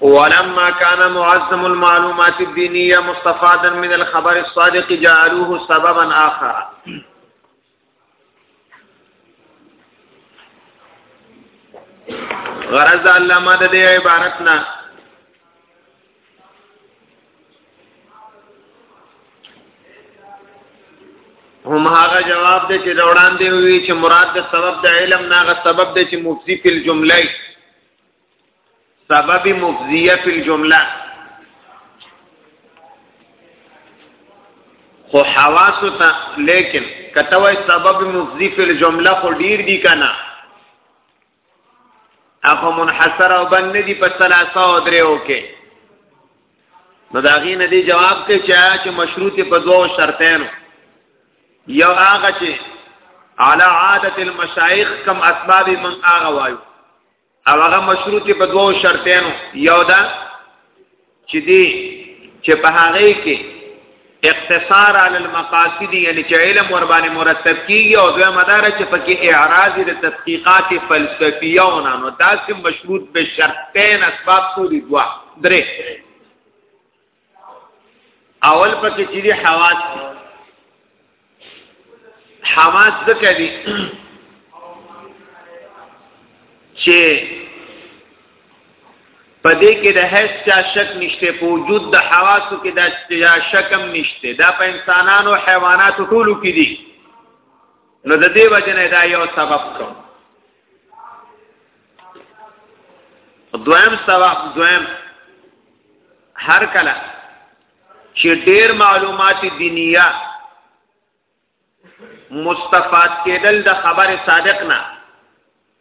ولما كان معظم المعلومات الدينية مستفادا من الخبر الصادق جعلوه سببا آخر غرض علامه د دې عبارت نه هم هغه جواب دی چې دا وړاندې وی چې مراد د سبب د علم ناغه سبب دی چې مفضی په جمله سبب مفضیه په جمله خو حواس ته لیکن کته وای سبب مفضی په جمله خو ډیر دی کنه اخو منحصر او بند ندی په ثلاثه او دریو کې نو دا غي ندی جواب ته چا چې مشروط په دوو شرطینو یو هغه چې علی عادت المشایخ کم اسباب من هغه وایو او هغه مشروط په دوو شرطینو یو دا چې دی چې په هغه کې اقتصار علی المقاصد یعنی چې علم ور باندې مرتب کیږي او دوه مدار چې پکې اعراض د تحقیقات فلسفیه او نه نو داسې مشروط به شرطین اسباب سوري دوا درې اول پکې چې حواس حماس ځکه دي چې پدې کې د هیڅ چا شک نشته په وجود د حواسو کې دا شکم نشته دا په انسانانو او حیواناتو ټولو کې دي نو د دې وجنه دا یو سبب کوم دویم سبب دویم هر کله چې ډېر معلومات دینیه مستفاد کېدل د خبر صادق نه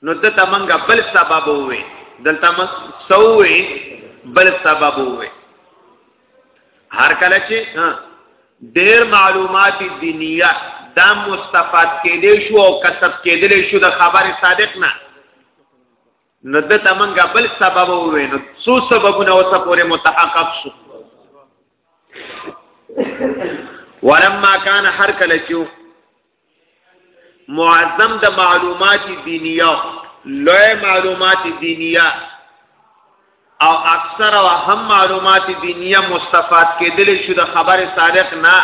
نو د تمنګ بل سبب وې دلته مس سوې بل سبب وې هر کله چې ډېر معلومات دینیه دا مستفاد کېدې شو او کسب کېدلې شو د خبر صادق نه نو د تمنګا بل سبب وې نو څو سببونه اوسه پورې متحقق شو ولما کان هر کله چې معظم د معلومات دینیه لوی معلومات دینیه او اکثر او هم معلومات دینیه مستفاد کېدل شو د خبر صادق نه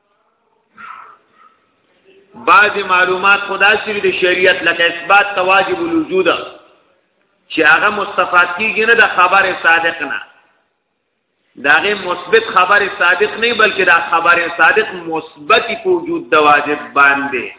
بعض معلومات خدا سری د شریعت لکه اثبات تواجب الوجود چې هغه مستفاد کیږي نه د خبر صادق نه داغه مثبت خبر صادق نه بلکې دا خبر صادق مثبت په وجود د واجب باندې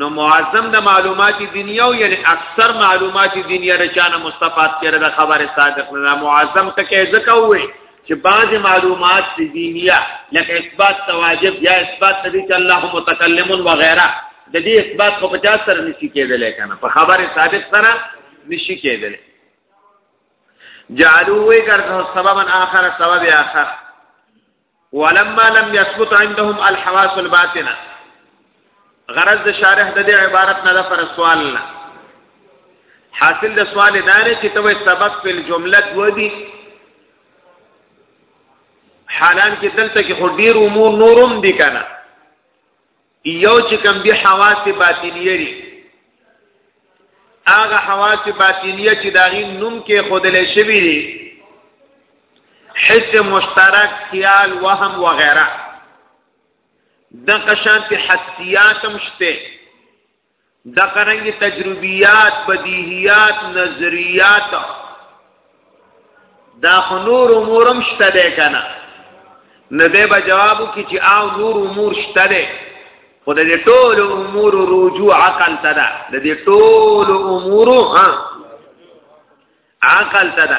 نو معظم د معلومات دنیا او یعنی اکثر معلومات دنیا د چانه مستفاد کړه د خبره صادق نه معظم ټکه ځکه وې چې بعض معلومات د دنیا لکه اثبات تواجب یا اثبات دې چې الله متکلم و غیره د دې اثبات خو 50 سره نشي کېدل کنه په خبره صادق سره نشي کېدل جعلوا وی ګرځو سببا اخر سبب اخر ولما لم يثبت عندهم الحواس الباطنه غرض د شارح د دې عبارت نه پر سوال نه حاصل د سوال نه نه چې ته سبق په جمله ودی حالان کې دلته کې خو ډیر امور نورم دي کنه یو چې کوم به حواس باطنیه دي هغه حواس باطنیه چې داغي نوم کې خودل شوی دي حس مشترک خیال وهم وغیرہ د قشانت حسیاتم شته دغه رنګ تجربیات بدیهیات نظریات دا خو نور امورم شته ده کنه نه ده به جوابو کې چې او نور امور شته ده خو د دې ټول امور رجوع عقل ته ده د دې ټول امور ها عقل ته ده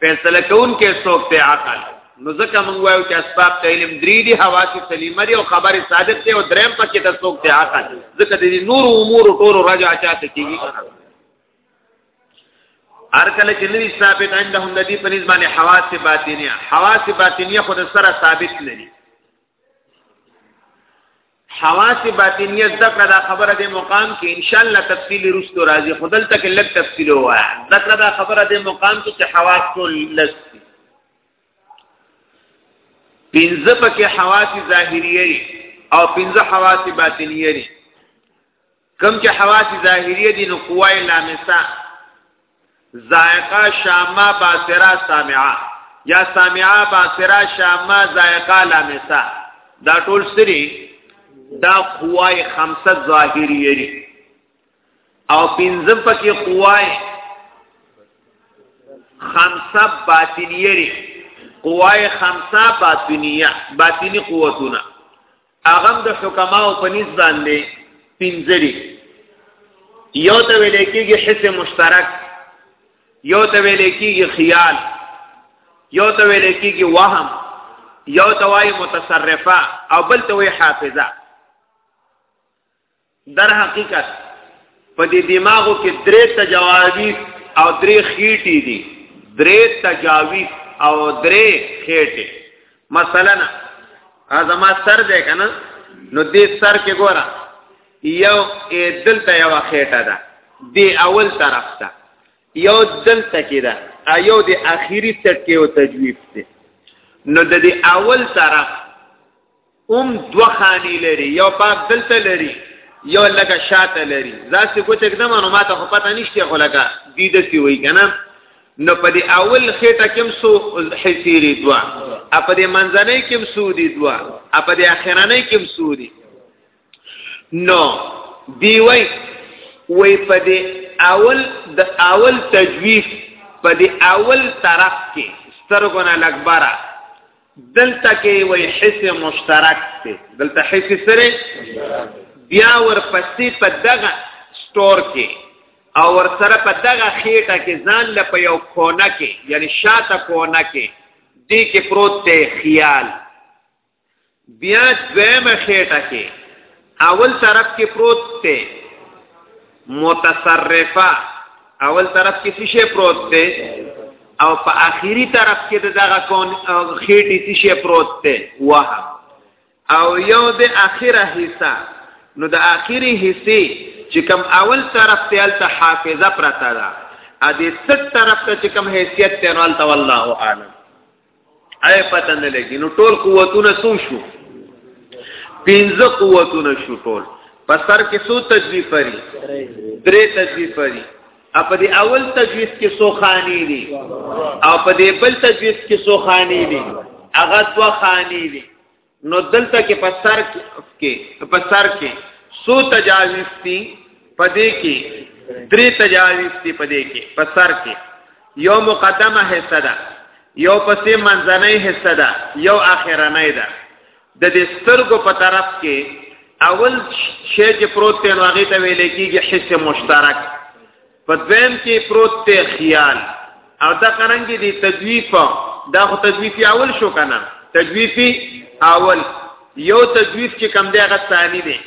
فیصله کون کې څوک ته عقل نو ځکه مونږ وایو چې اسباب ته علم درې دي حواس سلیمه دي او خبره صادق دي او دریم پکې ته څوک ته عقل ځکه د نور امور ټول راجع چاته کیږي هر کله چې نوی ثابت عندهم د دې په نسبت باندې حواس باطنیه حواس باطنیه خود سره ثابت نه دي حواس باطنیه ذکر دا خبره د مقام کې ان شاء الله تفصیلی رستو راځي خدل تک لک تفصیل هوا ذکر دا خبره د مقام کې چې حواس ټول لس پنځه پکې حواس ظاهریه او پنځه حواس باطنیه دي کم چې حواس ظاهریه دي نو قوای لامسه ذائقه شامه باصره سامعه یا سامعه باصره شامه ذائقه لامسه دا ټول سری دا قوای خمسه ظاهریه دي او پنځم پکې قوای خمسه باطنیه دي قوای خمسه باطنیه باطنی قوتونه هغه د حکماو په نس باندې پنځري یو ته ویل کېږي حس مشترک یو ته ویل کېږي خیال یو ته ویل کېږي وهم یو ته وایي متصرفه او بل ته وایي حافظه در حقیقت په دې دماغو کې درې تجاویز او درې خېټې دي درې تجاویز او درې خېټې مثلا ازما سر دې کنه نو دې سر کې ګوره یو دلته یو خېټه ده دې اول طرف ته یو دلته کې ده ایو دې اخیری سټ کې او تجویف دي نو د دې اول طرف اوم دو خانی لري یو باب دلته لري یو لګه شاته لري ځاسې کوته کدم نو ماته خو پته نشته خو لګه دې د سی وای کنه نو په دې اول خېټه کې سو حسيري دوا په دې منځنۍ کې سو دي دوا په دې اخرنۍ کې سو دي نو دی وای وای په دې اول د اول تجویف په دې اول طرف کې سترګونه لګبره دلته کې وای حس مشترک دی دلته حس سره بیا ورپسې په دغه سٹور کې او ورسره په دغه خېټه کې ځان له په یو کونه کې یعنی شاته کونه کې دې کې پروت دی خیال بیا دویمه خېټه کې اول طرف کې پروت دی متصرفه اول طرف کې څه شی پروت دی او په اخیری طرف کې د دغه کون خېټې څه شی پروت دی وه او یو د اخیره حصہ نو د اخیری حصے چې کوم اول طرف ته الته حافظه پرتا ده ا دې ست طرف ته چې کوم حیثیت ته نو الته والله اعلم اي پته نه لګي نو ټول قوتونه سو شو پنځه قوتونه شو ټول په سر کې سو تجویف پري درې تجویف پري په دې اول تجویف کې سو خاني دي او په دې بل تجویف کې سو خاني دي هغه دوا خاني دي نو دلته کې په سر کې په سر کې سو تجاوز دي پدې کې درې تجاوز دي پدې کې په سر کې یو مقدمه حصہ ده یو پسې منځنۍ حصہ ده یو اخرنۍ ده د دې سترګو په طرف کې اول شی چې پروت دی نو هغه ته ویل کېږي حصہ مشترک په دویم کې پروت ته خیال او دا قرنګي دی تجویف دا خو تجویفی اول شو کنه تجویفی اول یو تجویف چې کم دی هغه ثانی دی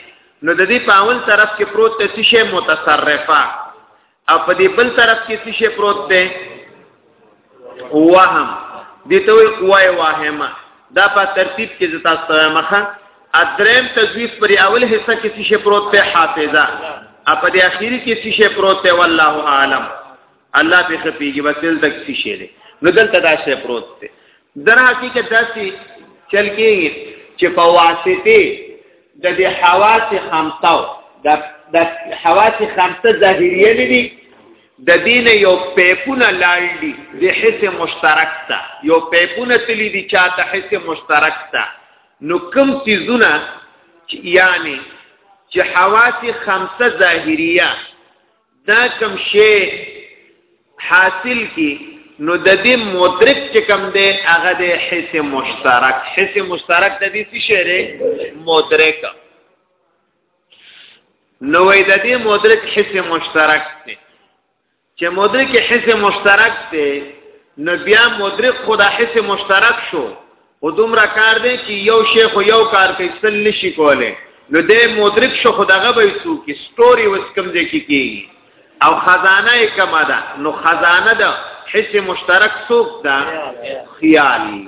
نو د دې په اول طرف کې پروت ته شی متصرفه او په دې بل طرف کې شی پروت دی وهم دي ته وي قوای واهمه دا په ترتیب کې زتا ستوي مخه ادریم تجویز پر اول حصہ کې څه پروت ته حافظه اپ دې اخیری کې څه پروت ته والله عالم الله به خپيږي وسیل تک څه شي دي نو دلته دا څه پروت ته در حقیقت داسي چل کېږي چې په واسطه د دې حواس خمسه د حواس خمسه ظاهریه نه دي د دین یو پیپونه لاړ دي د حص مشترک ته یو پیپونه تلی دي چاته حص مشترک ته نو کم سیزونه یعنی چې حواس خمسه ظاهریه دا کم شی حاصل کی نو د دې مدرک چې کم دی هغه د حس مشترک حس مشترک د دې څه شی دی مدرک نو وای د دې مدرک حس مشترک دی چې مدرک حس مشترک دی نو بیا مدرک خدا حس مشترک شو او دومره کار دی چې یو شیخ یو کار کوي سل نشي کوله نو د مدرک شو خدغه به څو کې ستوري وس کم دی کې کیږي او خزانه یې کما ده نو خزانه ده حس مشترک څوک ده خیال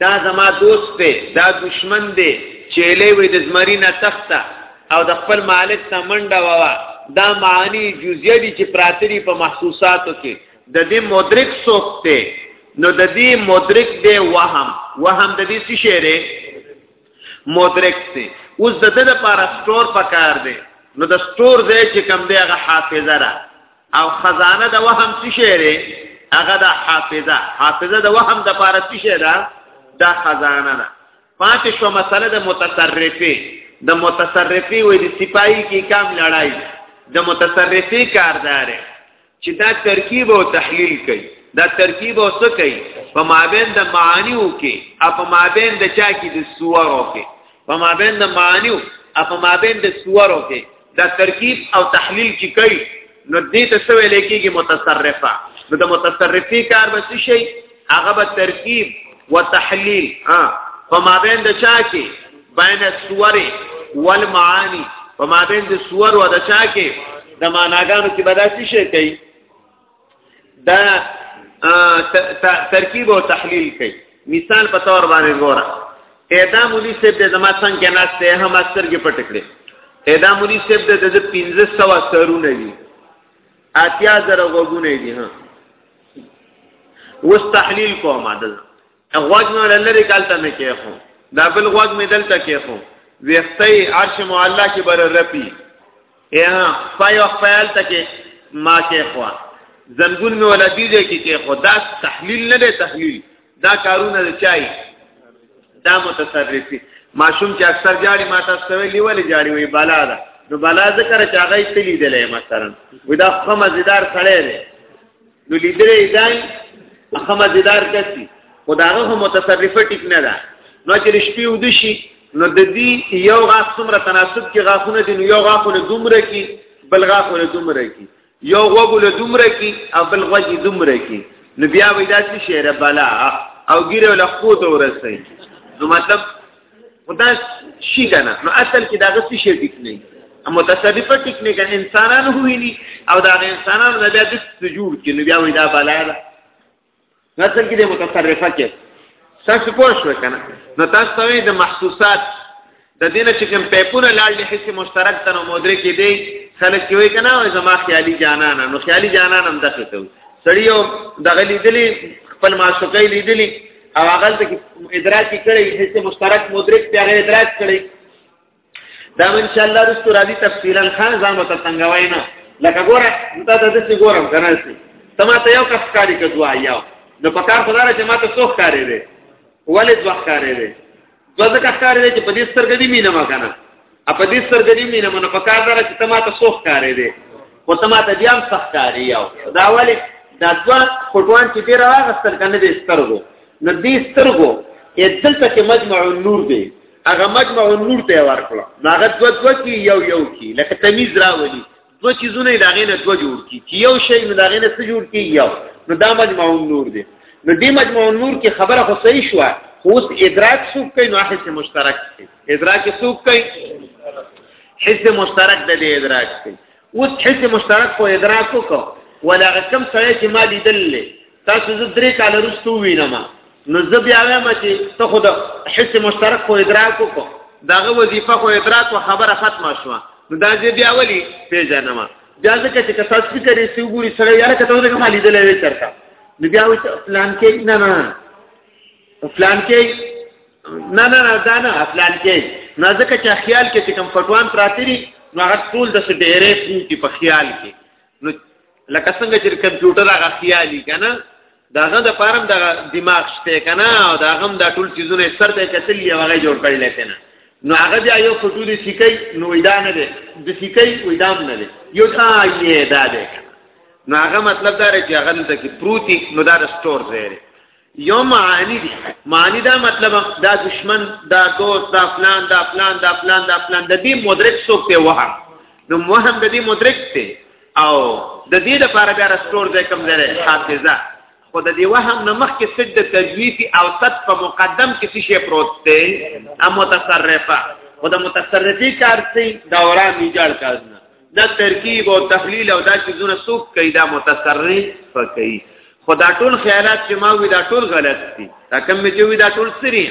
دا زما دوست دی دا دشمن دی چیلې وې د زمرینه تخته او د خپل مالک ته منډه ووا دا معنی جزئیه دي چې پراتري په محسوساتو کې د دې مدرک سوکته نو د دې مدرک دی وهم وهم د دې څه شی دی مدرک دی اوس د دې لپاره سٹور پکار دی نو د سٹور ځای چې کم دی هغه حافظه را او خزانه د وهم څه شی دی هغه د حافظه حافظه د وهم د پاره څه شی ده د خزانه ده پاتې شو مسله د متصرفي د متصرفي وې د سپایي کې کام لړای د متصرفي کاردار چې دا ترکیب او تحلیل کوي دا ترکیب او څه کوي په مابین د معانیو کې او په مابین د چا کې د سوورو کې په مابین د معانیو او په مابین د سوورو کې دا ترکیب او تحلیل چې کوي نو دې ته څه ویل کېږي متصرفه نو د متصرفي کار به څه شي هغه به ترکیب و تحلیل ها په مابین د چا کې بین الصور والمعانی په مابین د صور او د چا کې د معناګانو کې به دا څه شي کوي دا ترکیب او تحلیل کوي مثال په تور باندې ګوره ادا مولوی صاحب د زما څنګه ناشته هم اکثر کې پټ کړي ادا مولوی صاحب د 1500 سرونه دي اتیا زره وګونه دي ها وس تحلیل کومه ده غوږ مې ول لري کالته مې کې خو دا بل غوږ مې دلته کې خو وختي عرش معلا کې بر رپی یا پای او خپل ته کې ما کې خو زنګون مې ول دي دې کې کې خو دا تحلیل نه دی تحلیل دا کارونه دی چای دا متصرفي ماشوم چې اکثر جاړي ما تاسو ویلي ولې جاړي وي بالا ده نو بالا ذکر چې هغه تلی دلې مثلا ودا خمه زیدار سړی دی نو لیدلې ځای هغه مزیدار کسي خداغه هم متصرفه ټیک نه ده نو چې رښتې ود شي نو د دې یو غاښ څومره تناسب کې غاښونه دي نو یو غاښونه دومره کې بل غاښونه دومره کې یو غوګله دومره کې او بل غوګي دومره کې نو بیا وې داسې شعر بلا او ګیره له خو ته ورسې نو مطلب خدا شي کنه نو اصل کې دا غسی شي ټیک نه متصرفه ټیک نه کنه انسانان هویني او دا انسانان نه بیا د سجور کې نو بیا وې دا بالا ده اصل کې د متصرفه کې تاسو پوه شو کنه نو تاسو ته د محسوسات د دینه چې کوم پیپونه لاړ دي حصے مشترک تنو مودره کې دی خلک کې وای کنه او زما خیالي جانان نو خیالي جانان هم دغه ته سړیو دغه لیدلی خپل معشوقې لیدلی او هغه ته ادراک کړي هیڅ مشترک مدرک پیغه ادراک کړي دا ان شاء الله رسو راځي تفصیلا خان ځان وته څنګه واینا لکه ګوره دا د دې ګورم کنه سي تما ته یو کس کاری کدوا یو نو پکار خدای چې ما ته څوک کاری دی ولې ځوخ کاری دی دوه ځکه ښکارې دی چې په دې سترګې دې مینه ما کنه ا په دې سترګې دې مینه مونږ په کار دره چې ته ما ته سوخ ښکارې دی او ته ما ته بیا هم سخت ښکارې یو دا ولی دا دوه خټوان چې ډیر راغستل کنه دې سترګو نو دې سترګو یې دلته کې مجمع النور دی هغه مجمع النور ته ورکړه هغه دوه دوه کې یو یو کې لکه تمیز راولي دو چیزونه دا غینه دو جوړ کی چې یو شی نو دا غینه څه جوړ کی یو نو دا مجموع نور دی نو دې مجموع نور کې خبره خو صحیح شو خو اوس ادراک څوک کوي نو حس مشترک دی ادراک څوک کوي حس مشترک د دې ادراک دی اوس حس مشترک خو ادراک وکړو ولا غکم سره چې ما لیدل تاسو زه درې کال وروسته وینم نو زه بیا وایم چې ته خو د حس مشترک خو ادراک وکړو داغه وظیفه خو ادراک او خبره ختمه شوه نو دا زه بیا ولی پیژنم بیا ځکه چې کساس فکر یې سی وګوري سره یاره کته ورته کومه لیدلې وي چرته نو بیا وایي پلان کې نه نه پلان کې نه نه نه دا نه پلان کې نه ځکه چې خیال کې چې کوم فټوان پراتري نو هغه ټول د ډېرې پوتي په خیال کې نو لکه څنګه چې کمپیوټر هغه خیالي کنه داغه د پارم د دماغ شته کنه او دا هم د ټول چیزونه سر ته کتل یو هغه جوړ کړل کنه نو هغه بیا یو فوټو دی سکی نو وېدا نه دی د سکی وېدام نه دی یو تا یې دا دی نو هغه مطلب دا رې چې هغه ته کې پروتي نو دا سٹور زیره یو معانی دي معانی دا مطلب دا دشمن دا دوست دا فلان دا فلان دا فلان دا فلان د دې مدرک څوک ته وهم نو وهم د دې مدرک ته او د دې لپاره بیا رستور ځای کم لري حافظه خو د دې وهم نه مخکې سد د تجویفي او صد په مقدم کې څه شی پروت دی ا متصرفه خو د متصرفي کار سي دوران ایجاد کارنه دا ترکیب او تحلیل او دا چې زونه سوق کوي دا متصرف کوي خدا ټول خیالات چې ما وی دا ټول غلط دي دا کوم چې وی دا ټول سری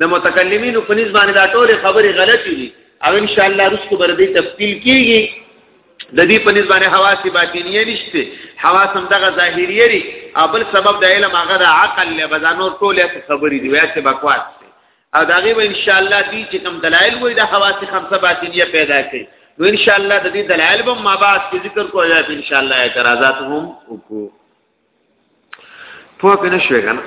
د متکلمینو په نسبت باندې دا ټول خبرې غلطې دي او ان شاء الله رسو بر دې تفصیل کیږي د دې په نسبت حواس باطنیه نشته حواس هم دغه ظاهریه دي او بل سبب د علم هغه د عقل له بزانور ټول خبرې دي وایي چې بکواس او دا غي ان شاء الله دي چې کوم دلایل وای د حواس خمسه باطنیه پیدا کړي نو ان شاء الله د دې دلایل به ما بعد کې ذکر کوی دا ان شاء الله اعتراضات هم وکړو په کنه شوي کنه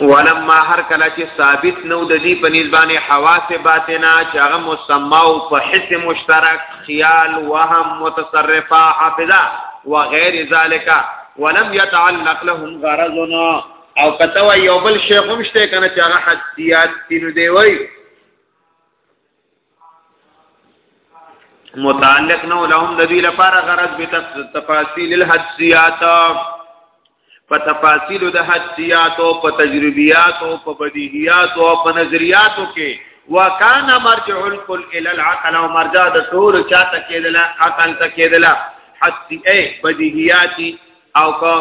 ولما هر کله چې ثابت نو د دې په نسبانه حواس باطنه چې هغه مسما او په حس مشترک خیال وهم متصرفه حافظه وغیر ذالک ولم يتعلق لهم غرضنا او کته وای یو بل شیخ هم شته کنه چې هغه حدیات تینو دی وای متعلق نو لهم د دې لپاره غرض به تفاصیل الحدیات په تفاصیل د حدیات او په تجربیات او په بدیهیات او په نظریاتو کې وکانا مرجع الكل الى العقل او مرجع د ټول چاته کېدله عقل ته کېدله حتی ای بدیهیاتی او کو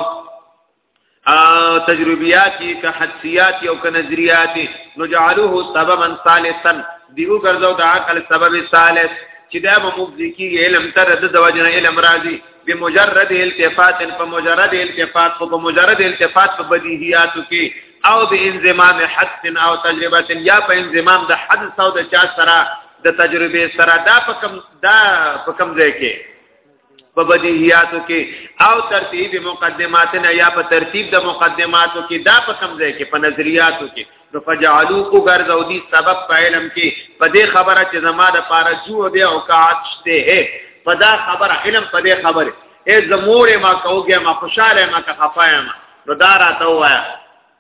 تجربیاتی که حدسیاتی او که نظریاتی نو جعلوه سببا ثالثا دیو ګرځاو د عقل سبب ثالث چې دا به مفضی کیږي علم تر د دوجنه علم راځي به مجرد التفات په مجرد التفات په مجرد التفات په بدیهیاتو کې او د انضمام حدث او تجربه یا په انضمام د حدث او د چا سره د تجربه سره دا په کم دا په کم ځای کې په بدیهیاتو کې او ترتیب مقدماتنا یا په ترتیب د مقدماتو کې دا په کم ځای کې په نظریاتو کې نو فجعلوا وګرځو دي سبب په علم کې په دې خبره چې زما د پاره جو دی او کاعت شته په دا خبره علم په دې خبره ای زمور ما کوګه ما خوشاله ما که خفایا ما نو دا راته وایا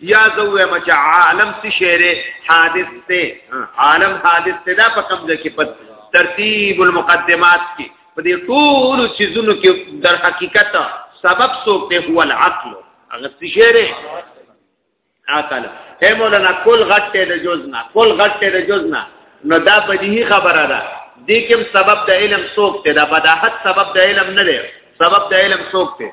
یا زوه مچ عالم سی شعر حادث ته عالم حادث ته دا په کوم ځکه په ترتیب المقدمات کې په دې ټول چیزونو کې در حقیقت سبب سوکته هو العقل هغه سی شعر عقل هه مولانا کل غټه د جزنا کل غټه د جزنا نو دا بدیهی خبره ده دې کوم سبب د علم سوکته دا بداحت سبب د علم نه دی سبب د علم سوکته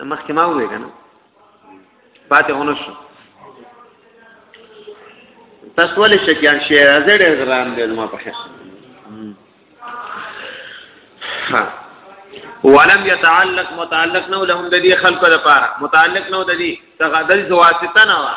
مخکې ما وې کنه پاتې هونه شو تاسو ولې شکیان شي راځي ډېر ګران دی ما په خیر ها ولم يتعلق متعلق نو لهم د دې خلکو لپاره متعلق نو د دې تغدل واسطه نه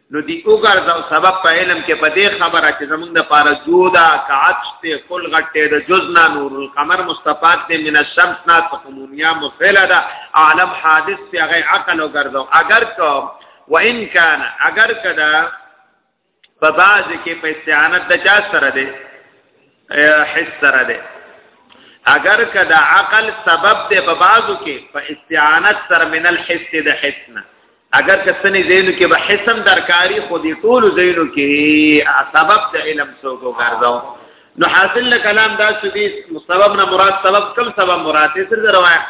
نو دی وګرځاو سبب په علم کې په دې خبره چې زمونږ د پاره جودا کعبش ته کل غټه د جزنا نور القمر مستفاد دې من الشمس نا تقومونیا مفعله ده عالم حادث ته هغه عقل وګرځاو اگر کو وان کان اگر کدا په باز کې په استعانت د چا سره ده حس سره ده اگر کدا عقل سبب ده په بازو کې په استعانت سره من الحس ده حسنه اگر که سنې زینو کې به حسم درکاری خو دې ټولو زینو کې سبب د علم څوک وګرځاو نو حاصل له کلام دا شو دې سبب نه مراد سبب کم سبب مراد دې سره روایت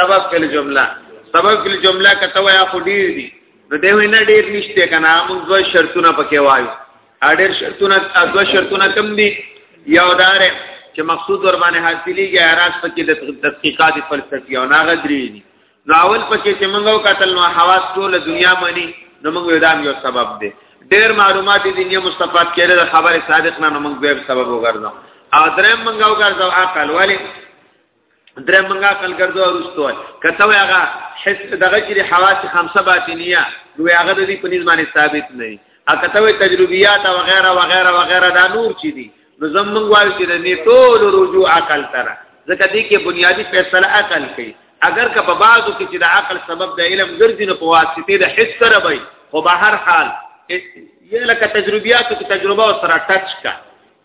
سبب کله جمله سبب کله جمله کته وای خو ډیر دي نو دې وینا ډیر نشته کنه موږ دوه شرطونه پکې وایو اړیر شرطونه دوه شرطونه کم دي یو دار چې مقصود ور باندې حاصلېږي اراس پکې د تحقیقات فلسفي او ناغدري دي نو اول پکې چې موږ وکتل نو حواس ټول دنیا مني نو موږ ودام یو سبب دی ډېر معلومات دي نه مستفاد کړي د خبره صادق نه نو موږ به سبب وګرځو او درم موږ وګرځو عقل ولی درم موږ عقل ګرځو ورستو کته هغه حس دغه چې حواس خمسه باطنیه نو هغه د دې په نسبت ثابت نه دي اکته تجربیات او غیره و غیره و غیره دا نور چي دي نو زمونږ وایو چې د نیټول رجوع عقل تره ځکه دې کې بنیادی فیصله عقل کوي اگر که په بعضو کې چې د عقل سبب د علم ګرځي نو په واسطه د حس سره وي خو به هر حال یې لکه تجربیاتو کې تجربه او سره ټچ کا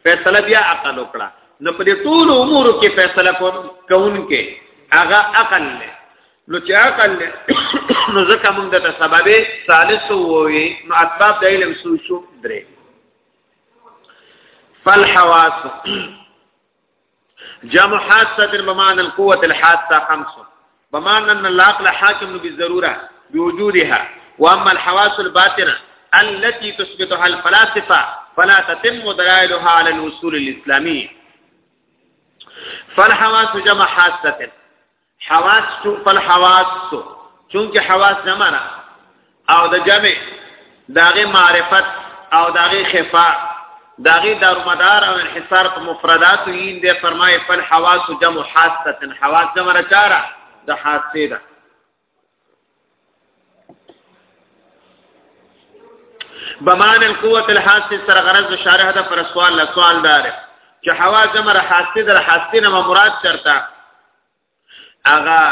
فیصله بیا عقل وکړه نو په دې ټول امور کې فیصله کوم کون کې هغه عقل نه نو چې عقل نه نو ځکه موږ د سبب ثالث ووي نو اسباب د علم سوچو درې فالحواس جمع حاسة بمعنى القوة الحاسة خمس بمعنى أن العقل حاكم بالضرورة بوجودها وأما الحواس الباطنة التي تثبتها الفلاسفة فلا تتم دلائلها على الوصول الإسلامي فالحواس جمع حاسة حواس تو فل حواس تو چونکه حواس جمع را او د جمع داغه معرفت او داغه خفا داغه دارمدار او انحصار په مفردات یین دی فرمای فل حواس جمع حاسه حواس جمع را چارا د حاسه ده بمان القوه الحاسه سره غرض شارح ده پر سوال لا سوال دار چې حوا جمر حاسه در حاسه نه مراد چرتا اغا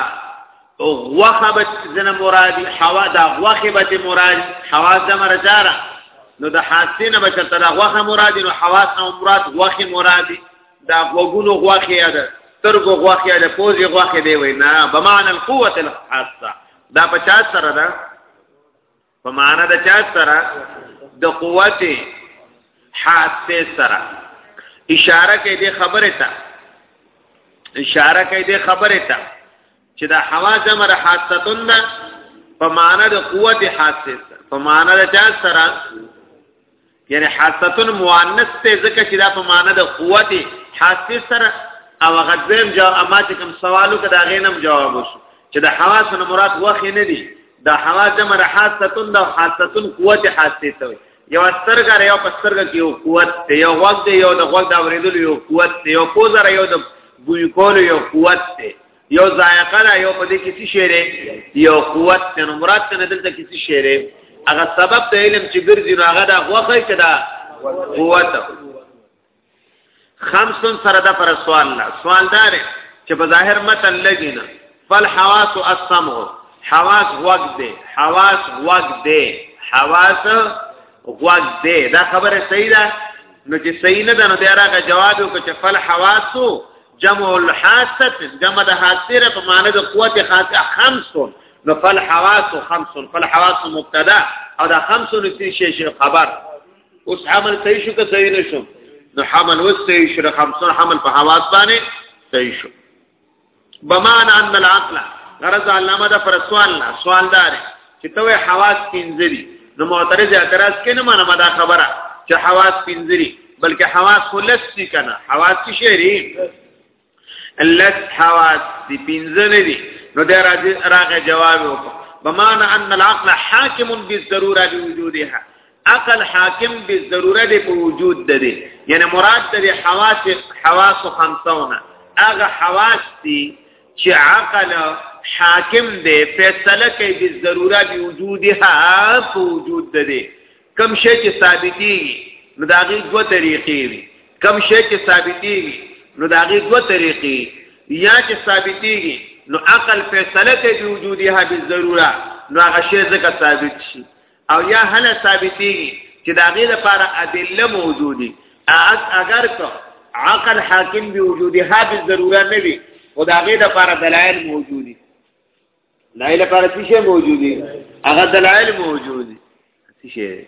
وخبت زنه مرادی حوا دا وخبت مراد حوا جمر جاره نو د حاسه نه بچته دا وخه مراد نو حواس نه مراد وخه مرادی دا وګونو غواخه یاد ترګو غواخه یاد پوزي غواخه دی وینا بمعنى القوه الخاصه دا 50 سره ده په معنا د چا سره د قوت حاسه سره اشاره کوي د خبره ته اشاره کوي د خبره ته چې دا حوا زمر حاستون ده په معنا د قوت حاسه سره په معنا د چا سره یعنی حاستون مؤنث ته ځکه چې دا په معنی د قوت حاسه سره او غدویم جواب اما چې کوم سوالو کې دا غینم جواب وشو چې د حواس نه مراد وخت نه دی دا حواس جمع د حاستون د حاستون قوت حاسه ته یو سترګه یو پسترګه کې یو قوت ته یو وخت یو د وخت د اوریدلو یو قوت ته یو کوزر یو د بوی کولو یو قوت ته یو ذائقه دا یو په دې کې څه شی یو قوت ته نو مراد ته دلته کې څه شی هغه سبب د علم چې ګرځي نو هغه دا غوخه چې دا قوت خمسن سره دا پر سوال نه سوال دار چې په ظاهر متن لګی نه فل حواس السمع حواس غوږ دی حواس غوږ دی حواس غوږ دی دا خبره صحیح ده نو چې صحیح نه ده نو دا راغه جواب وکړي چې فل حواسو جمع الحاسه جمع د حاسره په معنی د قوت خاصه خمس نو فل حواس خمس فل حواس مبتدا او دا خمس نو څه شي شي خبر اوس حمل صحیح شو که صحیح نشو نو حمل و صحیح شو خمس حمل په حواس باندې صحیح شو بمان ان العقل غرض علامه دا پر سوال نه سوال دار چې ته وې حواس پنځه دي نو معترض اعتراض کوي نه مانه دا خبره چې حواس پنځه دي بلکې حواس خلص دي کنه حواس څه شي دي لس حواس دي پنځه نه دي نو دا راغی جواب وکړه بمعنى ان العقل حاكم بالضروره بوجودها عقل حاکم به ضروره دی په وجود ده دی یعنی مراد ده حواس حواس خمسونه هغه حواس دي چې عقل حاکم دی فیصله کوي د ضروره به وجودها په وجود ده کم شي چې ثابتي نو دا غي دوه طریقې وي کم شي چې ثابتي نو دا غي دوه طریقې یا چې ثابتي نو عقل فیصله کوي د وجودها به ضروره نو هغه شی ځکه ثابت شي او یا هله ثابتېږي چې دا غي لپاره ادله موجودي اگر که عقل حاکم به وجودها به ضروره نه وي او دا غي لپاره دلایل موجودي دای لپاره څه شی موجودي هغه دلایل موجودي څه شی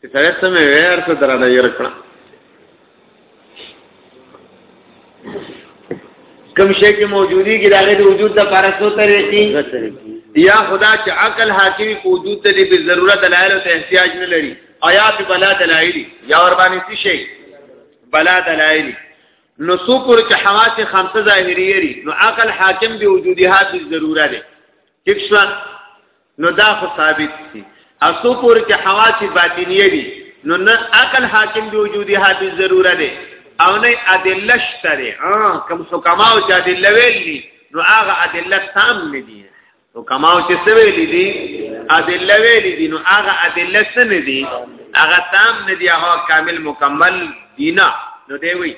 چې سړی څه مې وې هر څه درانه یې رکړه کوم شی چې موجودی کې داغه د وجود د پاره څو طریقې یا خدا چې عقل حاکم په وجود ته به ضرورت دلایل ته احتیاج نه لري آیا په بلا دلایل یا ور باندې څه شي بلا دلایل نو څو پر چې حواس خمسه ظاهري لري نو عقل حاکم به وجودي حاصل ضروره ده ٹھیک شو نو دا خو ثابت دي اسو پور کې حواس باطنیه دي نو نه عقل حاکم دی وجودي حادث ضروره ده او نه ادله شته ده کوم څه کماو چې ادله ویلي نو هغه ادله تام نه دي نو کماو چې څه ویلي دي ادله ویلي دي نو هغه ادله څه نه دي هغه تام نه دي هغه کامل مکمل دي نه نو دی وی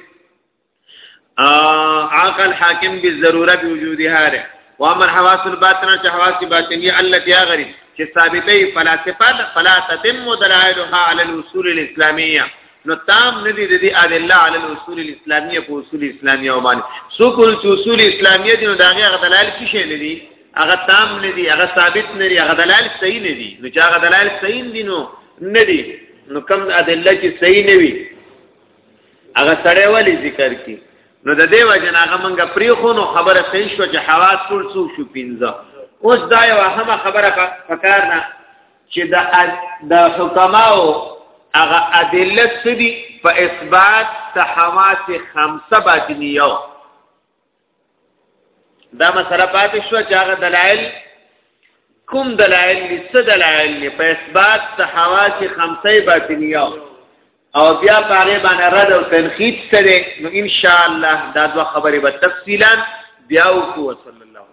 عقل حاکم بالضروره بوجودها ده وامر حواس الباطنه چې حواس باطنيه التي غريب چې ثابتې فلاسفه فلا تتم دلائلها على الاصول الاسلاميه نو تام ندی د دې ادله على الاصول الاسلاميه په اصول اسلاميه او باندې سو کول چې اصول اسلاميه دي نو دا هغه دلایل کې شي نه دي هغه تام نه دي هغه ثابت نه دي هغه دلایل صحیح نه دي نو چې هغه دلایل صحیح دي نو نه دي نو کم ادله چې صحیح نه وي هغه سړی ولی ذکر کی نو د دې وجه نه هغه منګه پری خو نو خبره صحیح شو چې حواس ټول څو شو پینځه اوس دا یو هغه خبره پکار نه چې د د حکماو هغه ادله سدي په اثبات تحواس خمسه باطنیو دا مسله پاتې شو چې هغه دلایل کوم دلایل دي څه دلایل دي په اثبات د حواس خمسه باطنیه او بیا په هغه باندې رد او تنقید سره نو ان شاء الله دا دوه خبرې به تفصیلا بیا وکړو صلی الله